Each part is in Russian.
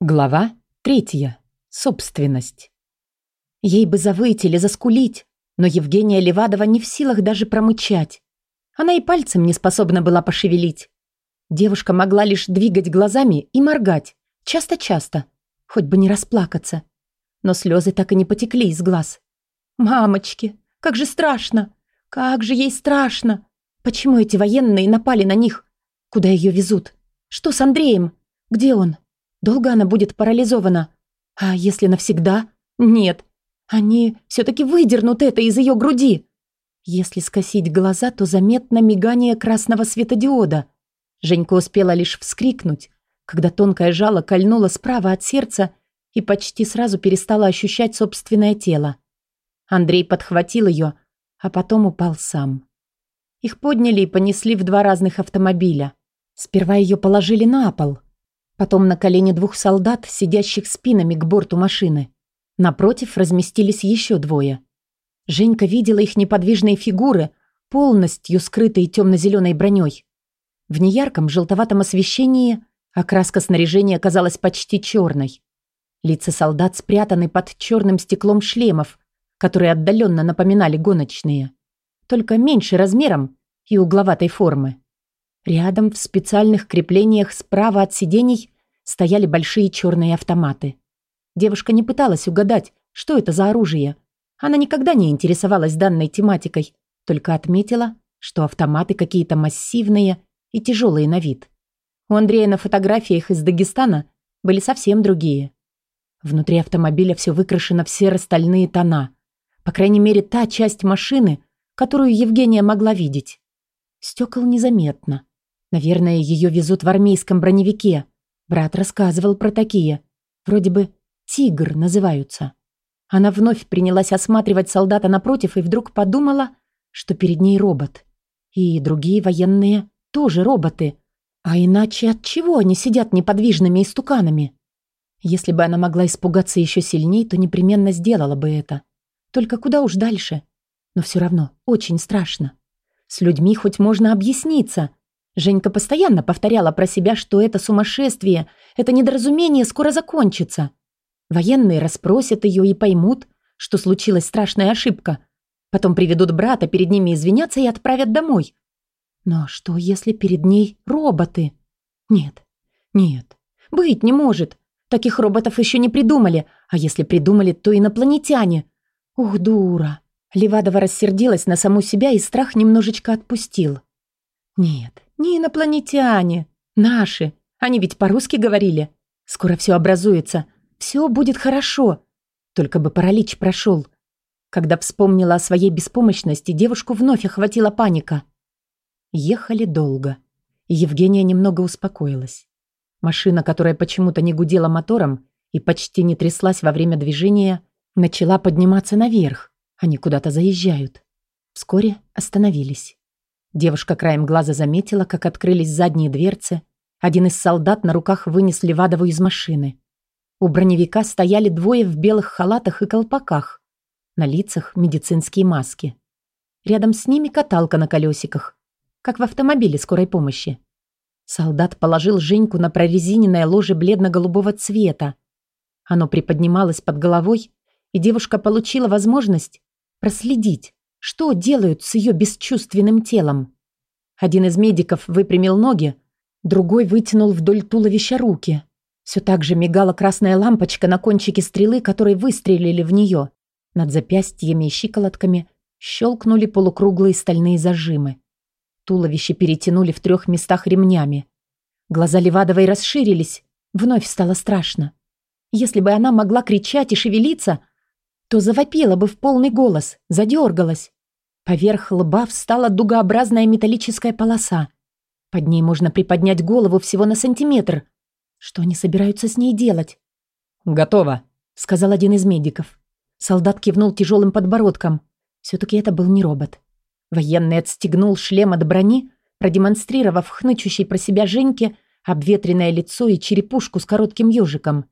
Глава третья. Собственность. Ей бы завыть или заскулить, но Евгения Левадова не в силах даже промычать. Она и пальцем не способна была пошевелить. Девушка могла лишь двигать глазами и моргать, часто-часто, хоть бы не расплакаться. Но слезы так и не потекли из глаз. «Мамочки, как же страшно! Как же ей страшно! Почему эти военные напали на них? Куда ее везут? Что с Андреем? Где он?» Долго она будет парализована? А если навсегда? Нет. Они все-таки выдернут это из ее груди. Если скосить глаза, то заметно мигание красного светодиода. Женька успела лишь вскрикнуть, когда тонкое жало кольнуло справа от сердца и почти сразу перестала ощущать собственное тело. Андрей подхватил ее, а потом упал сам. Их подняли и понесли в два разных автомобиля. Сперва ее положили на пол, Потом на колени двух солдат, сидящих спинами к борту машины. Напротив разместились еще двое. Женька видела их неподвижные фигуры, полностью скрытые темно-зеленой броней. В неярком желтоватом освещении окраска снаряжения казалась почти черной. Лица солдат спрятаны под черным стеклом шлемов, которые отдаленно напоминали гоночные, только меньше размером и угловатой формы. Рядом в специальных креплениях справа от сидений стояли большие черные автоматы. Девушка не пыталась угадать, что это за оружие. Она никогда не интересовалась данной тематикой, только отметила, что автоматы какие-то массивные и тяжелые на вид. У Андрея на фотографиях из Дагестана были совсем другие. Внутри автомобиля все выкрашено в серо-стальные тона. По крайней мере, та часть машины, которую Евгения могла видеть. Стекол незаметно. Наверное, ее везут в армейском броневике. Брат рассказывал про такие. Вроде бы «Тигр» называются. Она вновь принялась осматривать солдата напротив и вдруг подумала, что перед ней робот. И другие военные тоже роботы. А иначе от чего они сидят неподвижными истуканами? Если бы она могла испугаться еще сильней, то непременно сделала бы это. Только куда уж дальше? Но все равно очень страшно. С людьми хоть можно объясниться, Женька постоянно повторяла про себя, что это сумасшествие, это недоразумение скоро закончится. Военные расспросят ее и поймут, что случилась страшная ошибка. Потом приведут брата, перед ними извинятся и отправят домой. Но что, если перед ней роботы? Нет, нет, быть не может. Таких роботов еще не придумали, а если придумали, то инопланетяне. Ух, дура. Левадова рассердилась на саму себя и страх немножечко отпустил. Нет, не инопланетяне. Наши. Они ведь по-русски говорили. Скоро все образуется. Все будет хорошо. Только бы паралич прошел. Когда вспомнила о своей беспомощности, девушку вновь охватила паника. Ехали долго. Евгения немного успокоилась. Машина, которая почему-то не гудела мотором и почти не тряслась во время движения, начала подниматься наверх. Они куда-то заезжают. Вскоре остановились. Девушка краем глаза заметила, как открылись задние дверцы. Один из солдат на руках вынес Левадову из машины. У броневика стояли двое в белых халатах и колпаках. На лицах медицинские маски. Рядом с ними каталка на колесиках, как в автомобиле скорой помощи. Солдат положил Женьку на прорезиненное ложе бледно-голубого цвета. Оно приподнималось под головой, и девушка получила возможность проследить, что делают с ее бесчувственным телом? Один из медиков выпрямил ноги, другой вытянул вдоль туловища руки. Все так же мигала красная лампочка на кончике стрелы, которой выстрелили в нее. Над запястьями и щиколотками щелкнули полукруглые стальные зажимы. Туловище перетянули в трех местах ремнями. Глаза Левадовой расширились. Вновь стало страшно. Если бы она могла кричать и шевелиться, то завопила бы в полный голос, задергалась. Поверх лба встала дугообразная металлическая полоса. Под ней можно приподнять голову всего на сантиметр. Что они собираются с ней делать? «Готово», — сказал один из медиков. Солдат кивнул тяжелым подбородком. Все-таки это был не робот. Военный отстегнул шлем от брони, продемонстрировав хнычущей про себя Женьке обветренное лицо и черепушку с коротким ежиком.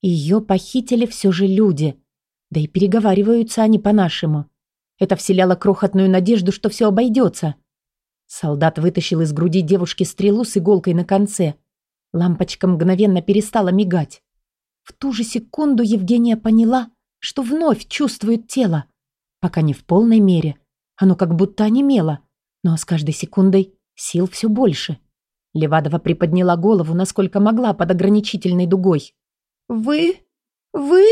Ее похитили все же люди. Да и переговариваются они по-нашему. Это вселяло крохотную надежду, что все обойдется. Солдат вытащил из груди девушки стрелу с иголкой на конце. Лампочка мгновенно перестала мигать. В ту же секунду Евгения поняла, что вновь чувствует тело. Пока не в полной мере. Оно как будто онемело. Но с каждой секундой сил все больше. Левадова приподняла голову, насколько могла, под ограничительной дугой. «Вы? Вы?»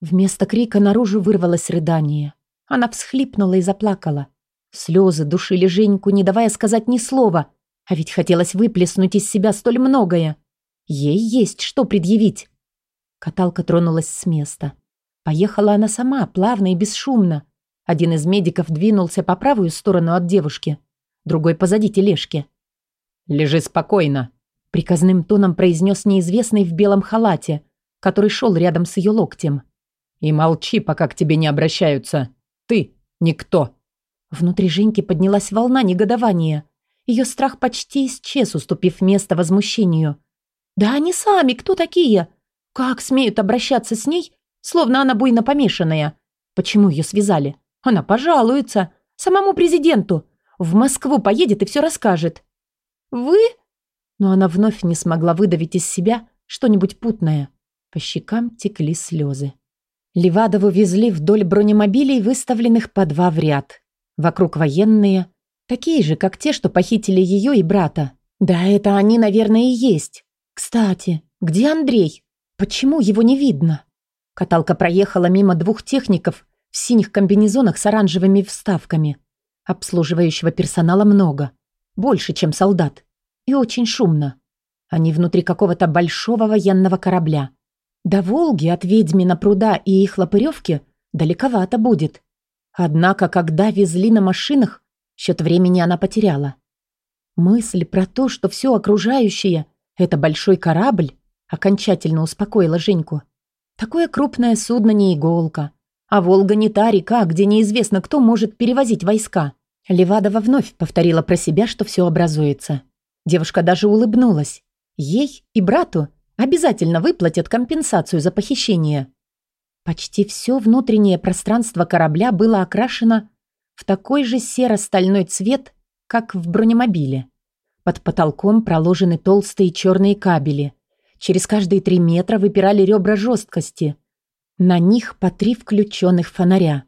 Вместо крика наружу вырвалось рыдание. Она всхлипнула и заплакала. Слезы душили Женьку, не давая сказать ни слова. А ведь хотелось выплеснуть из себя столь многое. Ей есть что предъявить. Каталка тронулась с места. Поехала она сама, плавно и бесшумно. Один из медиков двинулся по правую сторону от девушки, другой позади тележки. «Лежи спокойно», — приказным тоном произнес неизвестный в белом халате, который шел рядом с ее локтем. «И молчи, пока к тебе не обращаются. Ты никто». Внутри Женьки поднялась волна негодования. Ее страх почти исчез, уступив место возмущению. «Да они сами кто такие? Как смеют обращаться с ней, словно она буйно помешанная? Почему ее связали? Она пожалуется. Самому президенту. В Москву поедет и все расскажет. «Вы?» Но она вновь не смогла выдавить из себя что-нибудь путное. По щекам текли слезы. Левадову везли вдоль бронемобилей, выставленных по два в ряд. Вокруг военные, такие же, как те, что похитили ее и брата. Да, это они, наверное, и есть. Кстати, где Андрей? Почему его не видно? Каталка проехала мимо двух техников в синих комбинезонах с оранжевыми вставками. Обслуживающего персонала много. Больше, чем солдат. И очень шумно. Они внутри какого-то большого военного корабля. До Волги от Ведьмина пруда и их лопыревки далековато будет. Однако, когда везли на машинах, счет времени она потеряла. Мысль про то, что все окружающее — это большой корабль, окончательно успокоила Женьку. Такое крупное судно не иголка. А Волга не та река, где неизвестно, кто может перевозить войска. Левадова вновь повторила про себя, что все образуется. Девушка даже улыбнулась. Ей и брату обязательно выплатят компенсацию за похищение. Почти все внутреннее пространство корабля было окрашено в такой же серо-стальной цвет, как в бронемобиле. Под потолком проложены толстые черные кабели. Через каждые три метра выпирали ребра жесткости. На них по три включенных фонаря.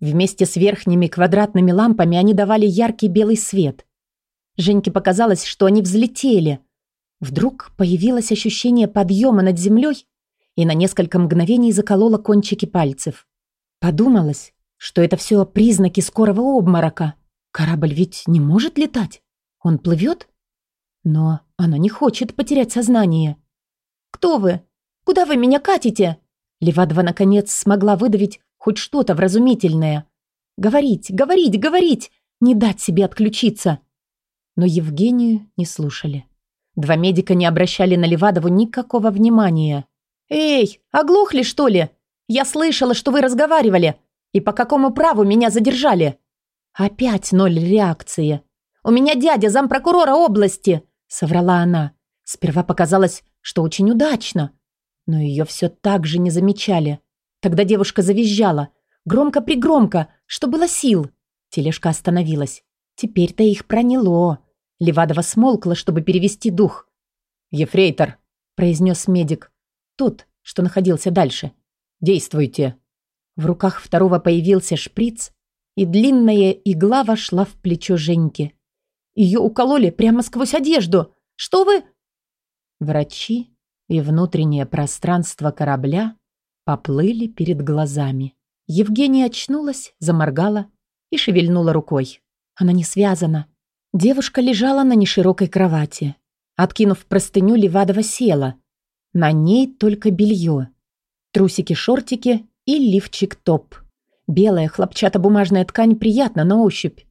Вместе с верхними квадратными лампами они давали яркий белый свет. Женьке показалось, что они взлетели. Вдруг появилось ощущение подъема над землей и на несколько мгновений заколола кончики пальцев. Подумалось, что это все признаки скорого обморока. Корабль ведь не может летать. Он плывет. Но она не хочет потерять сознание. «Кто вы? Куда вы меня катите?» Левадова, наконец, смогла выдавить хоть что-то вразумительное. Говорить, говорить, говорить, не дать себе отключиться. Но Евгению не слушали. Два медика не обращали на Левадову никакого внимания. «Эй, оглохли, что ли? Я слышала, что вы разговаривали. И по какому праву меня задержали?» Опять ноль реакции. «У меня дядя зампрокурора области», — соврала она. Сперва показалось, что очень удачно, но ее все так же не замечали. Тогда девушка завизжала. Громко-пригромко, что было сил. Тележка остановилась. Теперь-то их проняло. Левадова смолкла, чтобы перевести дух. «Ефрейтор», — произнес медик. Тот, что находился дальше. «Действуйте». В руках второго появился шприц, и длинная игла вошла в плечо Женьки. Ее укололи прямо сквозь одежду. Что вы... Врачи и внутреннее пространство корабля поплыли перед глазами. Евгения очнулась, заморгала и шевельнула рукой. Она не связана. Девушка лежала на неширокой кровати. Откинув простыню, Левадова села. На ней только белье. Трусики-шортики и лифчик-топ. Белая хлопчатобумажная ткань приятна на ощупь.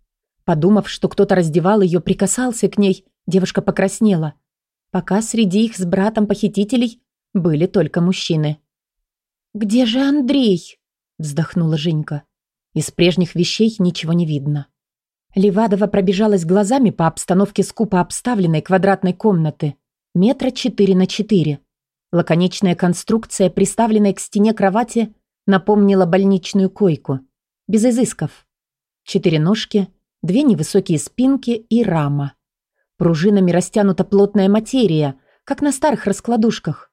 Подумав, что кто-то раздевал ее, прикасался к ней, девушка покраснела. Пока среди их с братом похитителей были только мужчины. «Где же Андрей?» – вздохнула Женька. Из прежних вещей ничего не видно. Левадова пробежалась глазами по обстановке скупо обставленной квадратной комнаты. Метра четыре на четыре. Лаконичная конструкция, приставленная к стене кровати, напомнила больничную койку. Без изысков. Четыре ножки, две невысокие спинки и рама. Пружинами растянута плотная материя, как на старых раскладушках.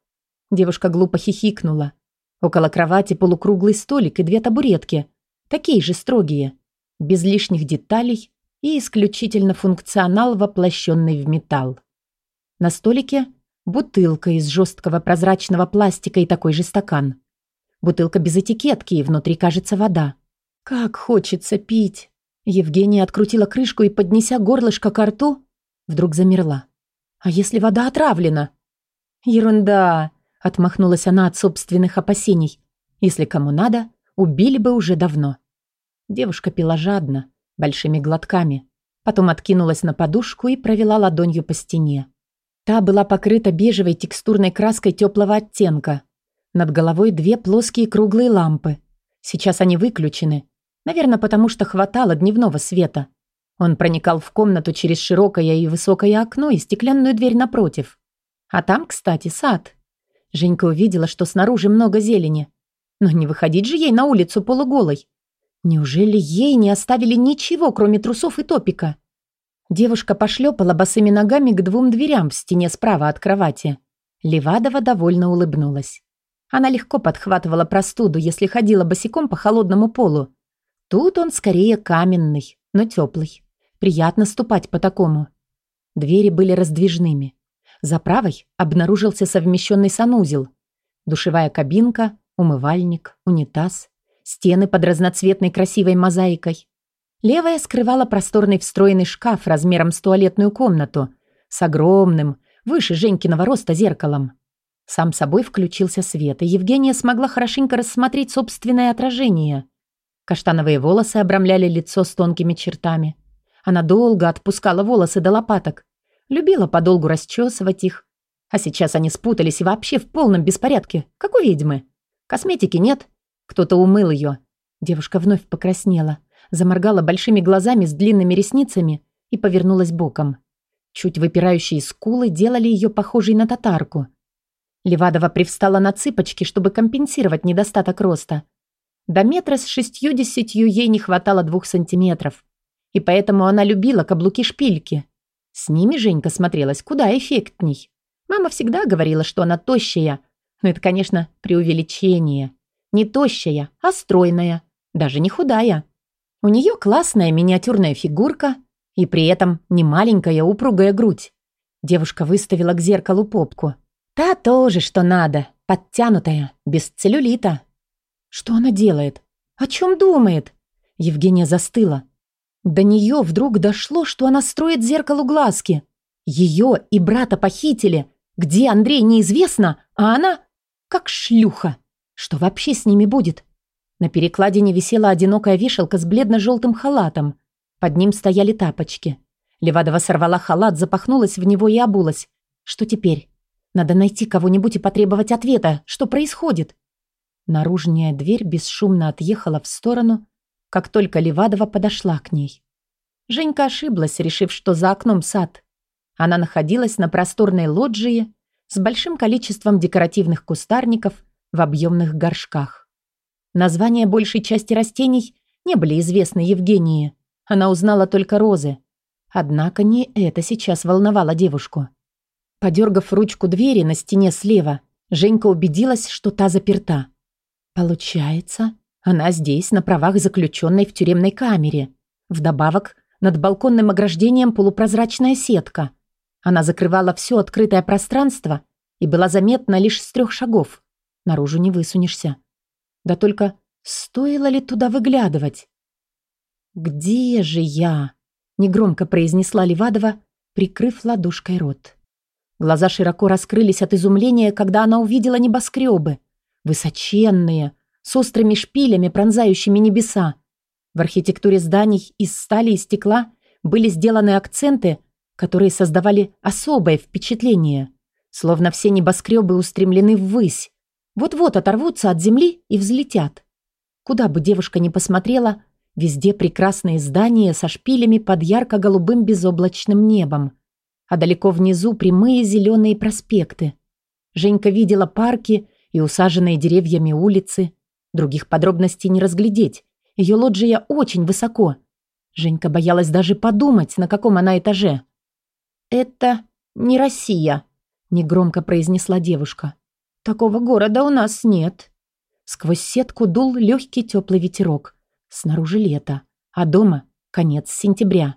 Девушка глупо хихикнула. Около кровати полукруглый столик и две табуретки. Такие же строгие. Без лишних деталей и исключительно функционал, воплощенный в металл. На столике бутылка из жесткого прозрачного пластика и такой же стакан. Бутылка без этикетки, и внутри, кажется, вода. Как хочется пить. Евгения открутила крышку и, поднеся горлышко к рту, вдруг замерла. А если вода отравлена? Ерунда, отмахнулась она от собственных опасений. Если кому надо, убили бы уже давно. Девушка пила жадно, большими глотками. Потом откинулась на подушку и провела ладонью по стене. Та была покрыта бежевой текстурной краской теплого оттенка. Над головой две плоские круглые лампы. Сейчас они выключены. Наверное, потому что хватало дневного света. Он проникал в комнату через широкое и высокое окно и стеклянную дверь напротив. А там, кстати, сад. Женька увидела, что снаружи много зелени. Но не выходить же ей на улицу полуголой. Неужели ей не оставили ничего, кроме трусов и топика? Девушка пошлепала босыми ногами к двум дверям в стене справа от кровати. Левадова довольно улыбнулась. Она легко подхватывала простуду, если ходила босиком по холодному полу. Тут он скорее каменный, но теплый. Приятно ступать по такому. Двери были раздвижными. За правой обнаружился совмещенный санузел. Душевая кабинка, умывальник, унитаз, стены под разноцветной красивой мозаикой. Левая скрывала просторный встроенный шкаф размером с туалетную комнату с огромным, выше Женькиного роста зеркалом. Сам собой включился свет, и Евгения смогла хорошенько рассмотреть собственное отражение. Каштановые волосы обрамляли лицо с тонкими чертами. Она долго отпускала волосы до лопаток. Любила подолгу расчесывать их. А сейчас они спутались и вообще в полном беспорядке, как у ведьмы. Косметики нет. Кто-то умыл ее. Девушка вновь покраснела, заморгала большими глазами с длинными ресницами и повернулась боком. Чуть выпирающие скулы делали ее похожей на татарку – Левадова привстала на цыпочки, чтобы компенсировать недостаток роста. До метра с шестьюдесятью ей не хватало двух сантиметров. И поэтому она любила каблуки-шпильки. С ними Женька смотрелась куда эффектней. Мама всегда говорила, что она тощая. Но это, конечно, преувеличение. Не тощая, а стройная. Даже не худая. У нее классная миниатюрная фигурка и при этом не маленькая упругая грудь. Девушка выставила к зеркалу попку. Та тоже, что надо, подтянутая, без целлюлита. Что она делает? О чем думает? Евгения застыла. До нее вдруг дошло, что она строит зеркалу глазки. Ее и брата похитили. Где Андрей, неизвестно, а она как шлюха. Что вообще с ними будет? На перекладине висела одинокая вешалка с бледно-желтым халатом. Под ним стояли тапочки. Левадова сорвала халат, запахнулась в него и обулась. Что теперь? Надо найти кого-нибудь и потребовать ответа. Что происходит? Наружная дверь бесшумно отъехала в сторону, как только Левадова подошла к ней. Женька ошиблась, решив, что за окном сад. Она находилась на просторной лоджии с большим количеством декоративных кустарников в объемных горшках. Названия большей части растений не были известны Евгении. Она узнала только розы. Однако не это сейчас волновало девушку. Подергав ручку двери на стене слева, Женька убедилась, что та заперта. Получается, она здесь на правах заключенной в тюремной камере. Вдобавок, над балконным ограждением полупрозрачная сетка. Она закрывала все открытое пространство и была заметна лишь с трех шагов. Наружу не высунешься. Да только стоило ли туда выглядывать? «Где же я?» — негромко произнесла Левадова, прикрыв ладошкой рот. Глаза широко раскрылись от изумления, когда она увидела небоскребы. Высоченные, с острыми шпилями, пронзающими небеса. В архитектуре зданий из стали и стекла были сделаны акценты, которые создавали особое впечатление. Словно все небоскребы устремлены ввысь. Вот-вот оторвутся от земли и взлетят. Куда бы девушка ни посмотрела, везде прекрасные здания со шпилями под ярко-голубым безоблачным небом а далеко внизу прямые зеленые проспекты. Женька видела парки и усаженные деревьями улицы. Других подробностей не разглядеть. Ее лоджия очень высоко. Женька боялась даже подумать, на каком она этаже. «Это не Россия», — негромко произнесла девушка. Такого города у нас нет. Сквозь сетку дул легкий теплый ветерок. Снаружи лето, а дома конец сентября.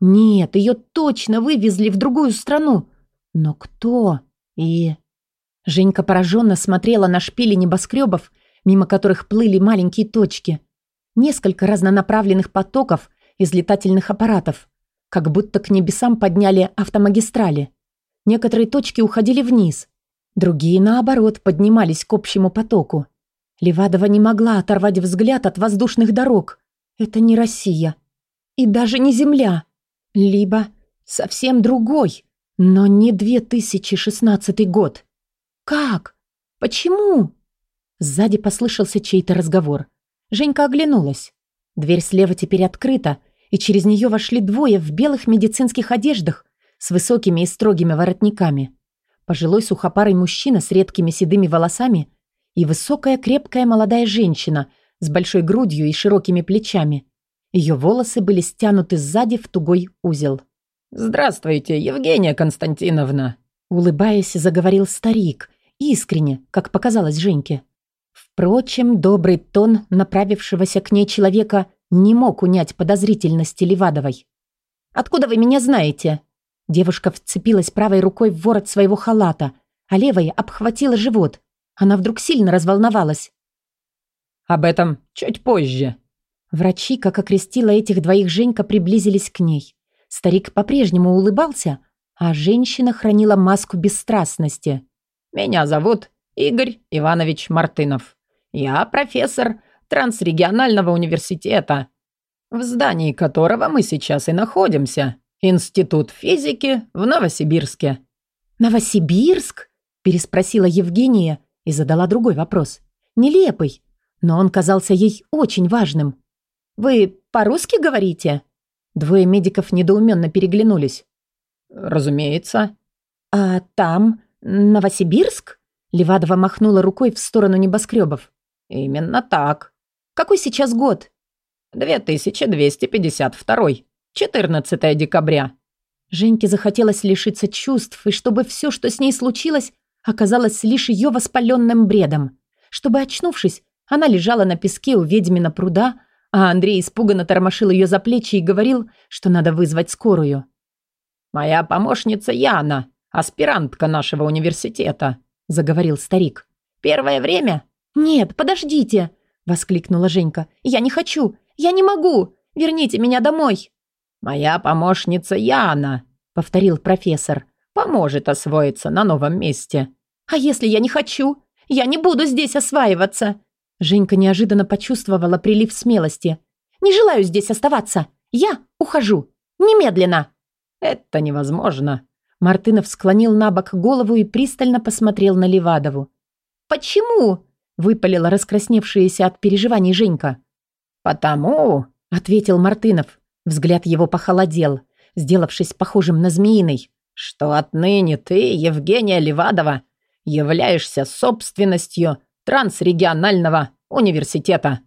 Нет, ее точно вывезли в другую страну. Но кто? И... Женька пораженно смотрела на шпили небоскребов, мимо которых плыли маленькие точки. Несколько разнонаправленных потоков из летательных аппаратов. Как будто к небесам подняли автомагистрали. Некоторые точки уходили вниз. Другие, наоборот, поднимались к общему потоку. Левадова не могла оторвать взгляд от воздушных дорог. Это не Россия. И даже не Земля. Либо совсем другой, но не 2016 год. Как? Почему? Сзади послышался чей-то разговор. Женька оглянулась. Дверь слева теперь открыта, и через нее вошли двое в белых медицинских одеждах с высокими и строгими воротниками. Пожилой сухопарый мужчина с редкими седыми волосами и высокая крепкая молодая женщина с большой грудью и широкими плечами. Ее волосы были стянуты сзади в тугой узел. «Здравствуйте, Евгения Константиновна!» Улыбаясь, заговорил старик, искренне, как показалось Женьке. Впрочем, добрый тон направившегося к ней человека не мог унять подозрительности Левадовой. «Откуда вы меня знаете?» Девушка вцепилась правой рукой в ворот своего халата, а левой обхватила живот. Она вдруг сильно разволновалась. «Об этом чуть позже». Врачи, как окрестила этих двоих Женька, приблизились к ней. Старик по-прежнему улыбался, а женщина хранила маску бесстрастности. «Меня зовут Игорь Иванович Мартынов. Я профессор Трансрегионального университета, в здании которого мы сейчас и находимся. Институт физики в Новосибирске». «Новосибирск?» – переспросила Евгения и задала другой вопрос. Нелепый, но он казался ей очень важным. «Вы по-русски говорите?» Двое медиков недоуменно переглянулись. «Разумеется». «А там Новосибирск?» Левадова махнула рукой в сторону небоскребов. «Именно так». «Какой сейчас год?» «2252. 14 декабря». Женьке захотелось лишиться чувств, и чтобы все, что с ней случилось, оказалось лишь ее воспаленным бредом. Чтобы, очнувшись, она лежала на песке у ведьмина пруда, а Андрей испуганно тормошил ее за плечи и говорил, что надо вызвать скорую. «Моя помощница Яна, аспирантка нашего университета», — заговорил старик. «Первое время?» «Нет, подождите!» — воскликнула Женька. «Я не хочу! Я не могу! Верните меня домой!» «Моя помощница Яна», — повторил профессор, «поможет освоиться на новом месте». «А если я не хочу? Я не буду здесь осваиваться!» Женька неожиданно почувствовала прилив смелости. «Не желаю здесь оставаться. Я ухожу. Немедленно!» «Это невозможно!» Мартынов склонил на бок голову и пристально посмотрел на Левадову. «Почему?» – выпалила раскрасневшаяся от переживаний Женька. «Потому», – ответил Мартынов. Взгляд его похолодел, сделавшись похожим на змеиный, «что отныне ты, Евгения Левадова, являешься собственностью трансрегионального университета».